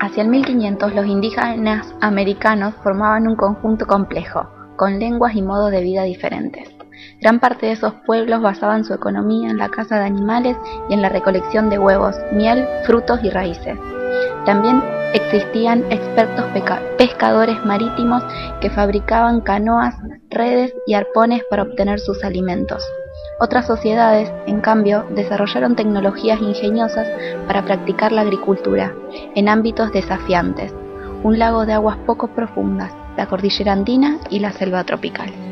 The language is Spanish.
Hacia el 1500 los indígenas americanos formaban un conjunto complejo, con lenguas y modos de vida diferentes. Gran parte de esos pueblos basaban su economía en la caza de animales y en la recolección de huevos, miel, frutos y raíces. También existían expertos pescadores marítimos que fabricaban canoas, redes y arpones para obtener sus alimentos. Otras sociedades, en cambio, desarrollaron tecnologías ingeniosas para practicar la agricultura en ámbitos desafiantes, un lago de aguas poco profundas, la cordillera andina y la selva tropical.